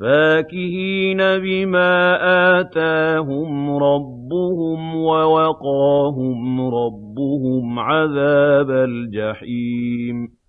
فَاكِهِينَ بِمَا آتَاهُمْ رَبُّهُمْ وَوَقَاهُمْ رَبُّهُمْ عَذَابَ الْجَحِيمِ